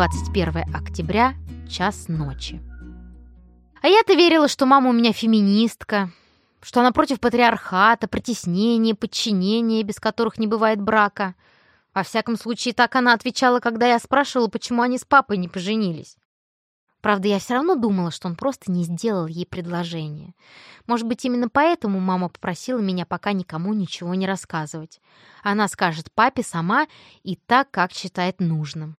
21 октября, час ночи. А я-то верила, что мама у меня феминистка, что она против патриархата, притеснения, подчинения, без которых не бывает брака. Во всяком случае, так она отвечала, когда я спрашивала, почему они с папой не поженились. Правда, я все равно думала, что он просто не сделал ей предложение. Может быть, именно поэтому мама попросила меня пока никому ничего не рассказывать. Она скажет папе сама и так, как считает нужным.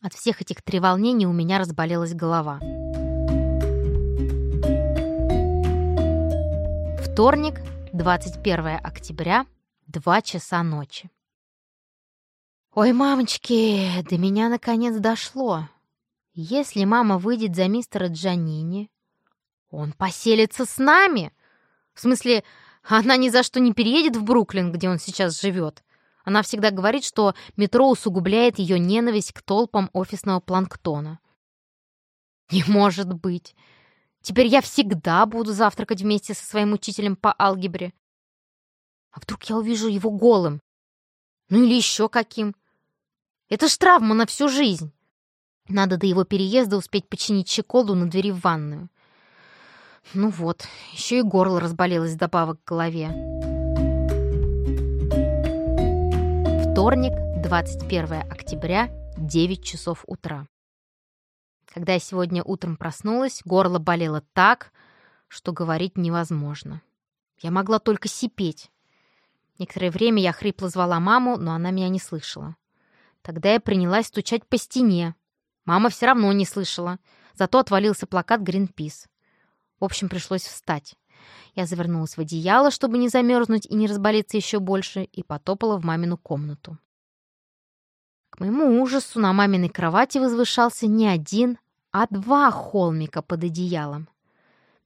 От всех этих треволнений у меня разболелась голова. Вторник, 21 октября, 2 часа ночи. Ой, мамочки, до меня наконец дошло. Если мама выйдет за мистера Джанини, он поселится с нами. В смысле, она ни за что не переедет в Бруклин, где он сейчас живет. Она всегда говорит, что метро усугубляет ее ненависть к толпам офисного планктона. Не может быть. Теперь я всегда буду завтракать вместе со своим учителем по алгебре. А вдруг я увижу его голым? Ну или еще каким? Это ж травма на всю жизнь. Надо до его переезда успеть починить щеколду на двери в ванную. Ну вот, еще и горло разболелось добавок к голове. Вторник, 21 октября, 9 часов утра. Когда я сегодня утром проснулась, горло болело так, что говорить невозможно. Я могла только сипеть. Некоторое время я хрипло звала маму, но она меня не слышала. Тогда я принялась стучать по стене, Мама все равно не слышала. Зато отвалился плакат «Гринпис». В общем, пришлось встать. Я завернулась в одеяло, чтобы не замерзнуть и не разболеться еще больше, и потопала в мамину комнату. К моему ужасу на маминой кровати возвышался не один, а два холмика под одеялом.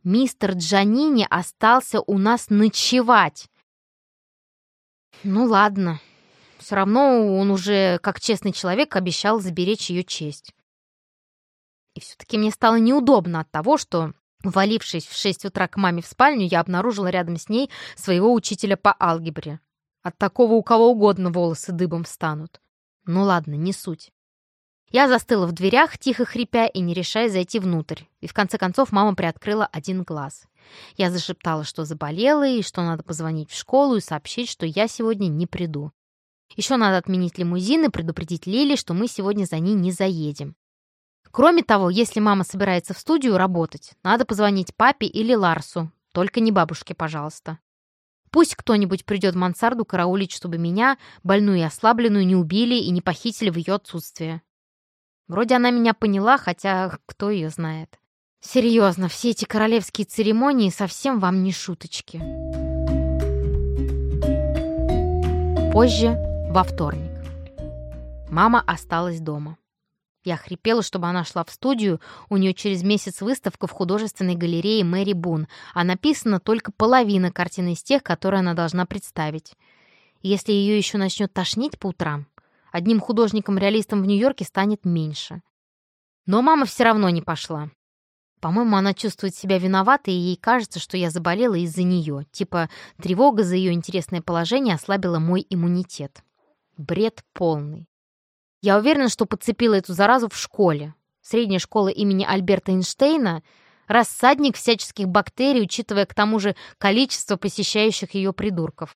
Мистер Джанини остался у нас ночевать. Ну ладно, все равно он уже, как честный человек, обещал заберечь ее честь. И все-таки мне стало неудобно от того, что, валившись в 6 утра к маме в спальню, я обнаружила рядом с ней своего учителя по алгебре. От такого у кого угодно волосы дыбом встанут. Ну ладно, не суть. Я застыла в дверях, тихо хрипя и не решая зайти внутрь. И в конце концов мама приоткрыла один глаз. Я зашептала, что заболела и что надо позвонить в школу и сообщить, что я сегодня не приду. Еще надо отменить лимузин и предупредить Лили, что мы сегодня за ней не заедем. Кроме того, если мама собирается в студию работать, надо позвонить папе или Ларсу. Только не бабушке, пожалуйста. Пусть кто-нибудь придет в мансарду караулить, чтобы меня, больную и ослабленную, не убили и не похитили в ее отсутствие. Вроде она меня поняла, хотя кто ее знает. Серьезно, все эти королевские церемонии совсем вам не шуточки. Позже, во вторник. Мама осталась дома. Я хрипела, чтобы она шла в студию. У нее через месяц выставка в художественной галерее Мэри Бун, а написана только половина картины из тех, которые она должна представить. Если ее еще начнет тошнить по утрам, одним художником-реалистом в Нью-Йорке станет меньше. Но мама все равно не пошла. По-моему, она чувствует себя виноватой, и ей кажется, что я заболела из-за нее. Типа, тревога за ее интересное положение ослабила мой иммунитет. Бред полный. Я уверена, что подцепила эту заразу в школе. Средняя школа имени Альберта Эйнштейна — рассадник всяческих бактерий, учитывая к тому же количество посещающих ее придурков.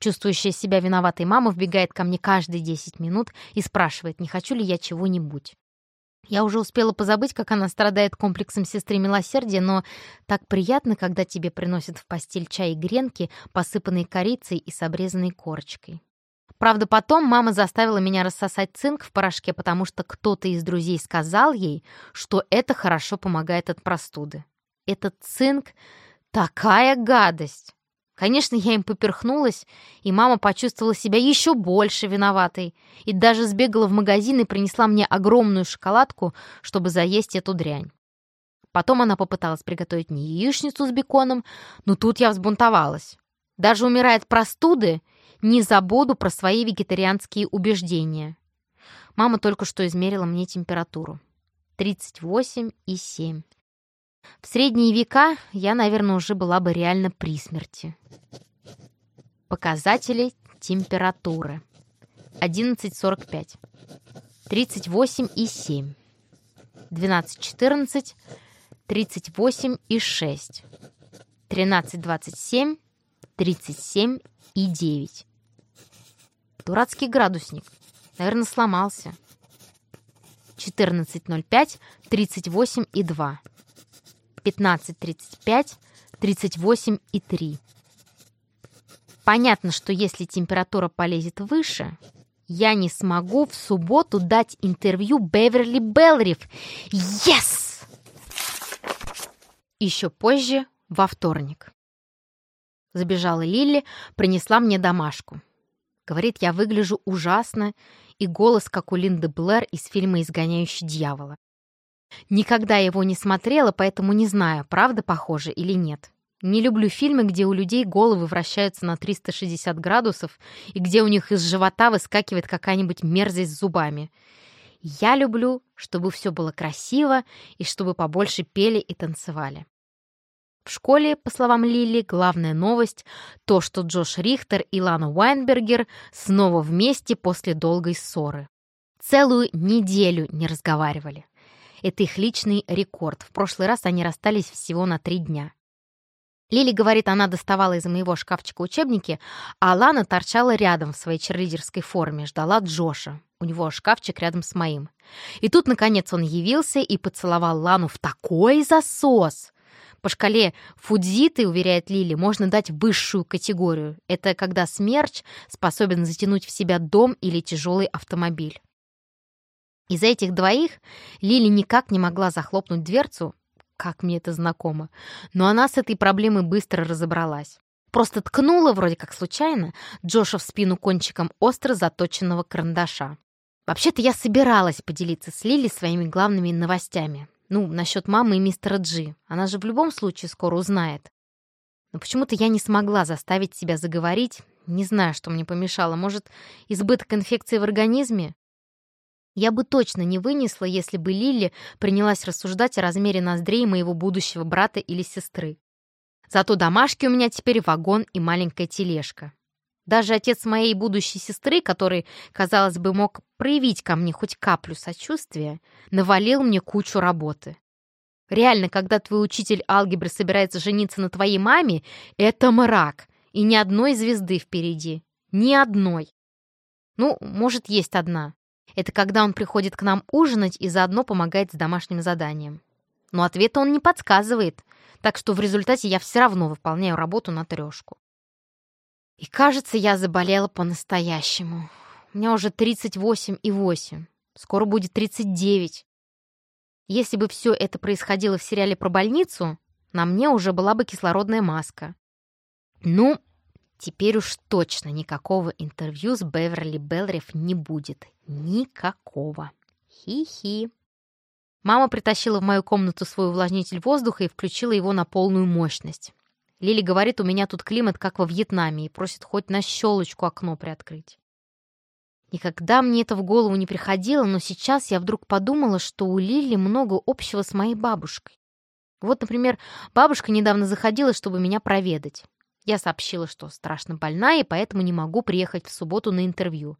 Чувствующая себя виноватой мама вбегает ко мне каждые 10 минут и спрашивает, не хочу ли я чего-нибудь. Я уже успела позабыть, как она страдает комплексом сестры милосердия, но так приятно, когда тебе приносят в постель чай и гренки, посыпанные корицей и с обрезанной корочкой. Правда, потом мама заставила меня рассосать цинк в порошке, потому что кто-то из друзей сказал ей, что это хорошо помогает от простуды. Этот цинк — такая гадость! Конечно, я им поперхнулась, и мама почувствовала себя еще больше виноватой и даже сбегала в магазин и принесла мне огромную шоколадку, чтобы заесть эту дрянь. Потом она попыталась приготовить мне яичницу с беконом, но тут я взбунтовалась. Даже умирая от простуды, не забуду про свои вегетарианские убеждения. Мама только что измерила мне температуру. 38,7. В средние века я, наверное, уже была бы реально при смерти. Показатели температуры. 11.45. 38 и 7. 12, 14, 38 и 6. 13, 27, 37 и 9. Дурацкий градусник. Наверное, сломался. 14.05, 38 и 2. 15.35, 38 и 3. Понятно, что если температура полезет выше, я не смогу в субботу дать интервью Беверли Белриф. Yes! Еще позже, во вторник. Забежала Лилли, принесла мне домашку. Говорит, я выгляжу ужасно, и голос, как у Линды Блэр из фильма «Изгоняющий дьявола». Никогда его не смотрела, поэтому не знаю, правда похоже или нет. Не люблю фильмы, где у людей головы вращаются на 360 градусов и где у них из живота выскакивает какая-нибудь мерзость с зубами. Я люблю, чтобы все было красиво и чтобы побольше пели и танцевали. В школе, по словам Лили, главная новость — то, что Джош Рихтер и Лана Уайнбергер снова вместе после долгой ссоры. Целую неделю не разговаривали. Это их личный рекорд. В прошлый раз они расстались всего на три дня. Лили говорит, она доставала из моего шкафчика учебники, а Лана торчала рядом в своей черлидерской форме, ждала Джоша. У него шкафчик рядом с моим. И тут, наконец, он явился и поцеловал Лану в такой засос. По шкале Фудзиты, уверяет Лили, можно дать высшую категорию. Это когда смерч способен затянуть в себя дом или тяжелый автомобиль. Из-за этих двоих Лили никак не могла захлопнуть дверцу, как мне это знакомо. Но она с этой проблемой быстро разобралась. Просто ткнула, вроде как случайно, Джоша в спину кончиком остро заточенного карандаша. Вообще-то я собиралась поделиться с Лили своими главными новостями. Ну, насчет мамы и мистера Джи. Она же в любом случае скоро узнает. Но почему-то я не смогла заставить себя заговорить. Не знаю, что мне помешало. Может, избыток инфекции в организме? Я бы точно не вынесла, если бы Лили принялась рассуждать о размере ноздрей моего будущего брата или сестры. Зато домашки у меня теперь вагон и маленькая тележка. Даже отец моей будущей сестры, который, казалось бы, мог проявить ко мне хоть каплю сочувствия, навалил мне кучу работы. Реально, когда твой учитель алгебры собирается жениться на твоей маме, это мрак, и ни одной звезды впереди. Ни одной. Ну, может, есть одна. Это когда он приходит к нам ужинать и заодно помогает с домашним заданием. Но ответа он не подсказывает, так что в результате я все равно выполняю работу на трешку. И кажется, я заболела по-настоящему. У меня уже 38 и 8. Скоро будет 39. Если бы все это происходило в сериале про больницу, на мне уже была бы кислородная маска. Ну, Теперь уж точно никакого интервью с Беверли Белриф не будет. Никакого. Хи-хи. Мама притащила в мою комнату свой увлажнитель воздуха и включила его на полную мощность. Лили говорит, у меня тут климат, как во Вьетнаме, и просит хоть на щелочку окно приоткрыть. Никогда мне это в голову не приходило, но сейчас я вдруг подумала, что у Лили много общего с моей бабушкой. Вот, например, бабушка недавно заходила, чтобы меня проведать. Я сообщила, что страшно больна и поэтому не могу приехать в субботу на интервью.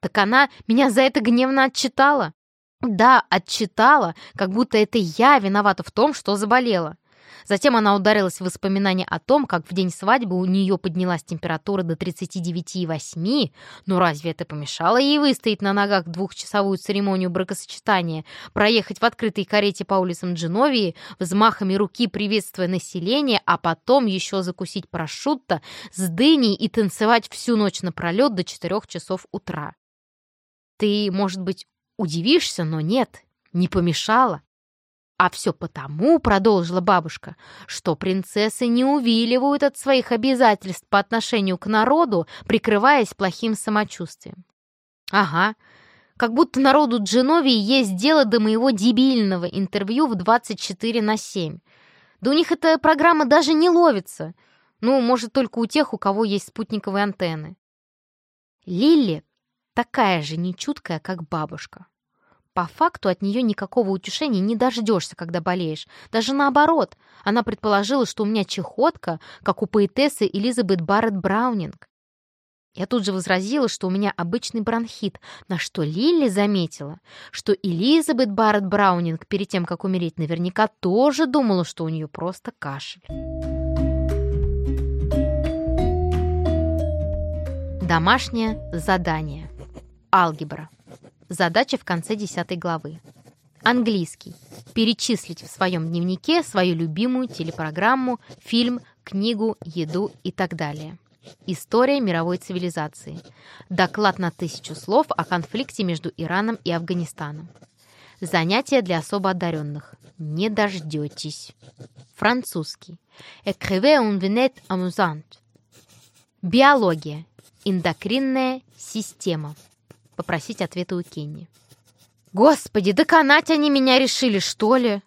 Так она меня за это гневно отчитала. Да, отчитала, как будто это я виновата в том, что заболела. Затем она ударилась в воспоминания о том, как в день свадьбы у нее поднялась температура до 39,8. Но разве это помешало ей выстоять на ногах двухчасовую церемонию бракосочетания, проехать в открытой карете по улицам Дженовии, взмахами руки приветствуя население, а потом еще закусить парашютта с дыней и танцевать всю ночь напролет до 4 часов утра? Ты, может быть, удивишься, но нет, не помешало. «А все потому, — продолжила бабушка, — что принцессы не увиливают от своих обязательств по отношению к народу, прикрываясь плохим самочувствием». «Ага, как будто народу Дженовии есть дело до моего дебильного интервью в 24 на 7. Да у них эта программа даже не ловится. Ну, может, только у тех, у кого есть спутниковые антенны». Лилли такая же нечуткая, как бабушка. По факту от нее никакого утешения не дождешься, когда болеешь. Даже наоборот, она предположила, что у меня чехотка, как у поэтессы Элизабет Барретт Браунинг. Я тут же возразила, что у меня обычный бронхит, на что Лилли заметила, что Элизабет Барретт Браунинг перед тем, как умереть, наверняка тоже думала, что у нее просто кашель. Домашнее задание. Алгебра. Задача в конце 10 главы. Английский. Перечислить в своем дневнике свою любимую телепрограмму, фильм, книгу, еду и так далее. История мировой цивилизации. Доклад на тысячу слов о конфликте между Ираном и Афганистаном. Занятия для особо одаренных. Не дождетесь. Французский. Écrivez un vignette amusante. Биология. Эндокринная система. Попросить ответа у Кенни. Господи, доконать они меня решили, что ли?